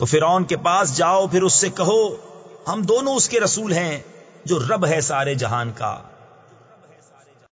تو فرعون کے پاس جاؤ، پھر اس سے کہو، ہم دونوں اس کے رسول ہیں جو رب ہے سارے جہان کا۔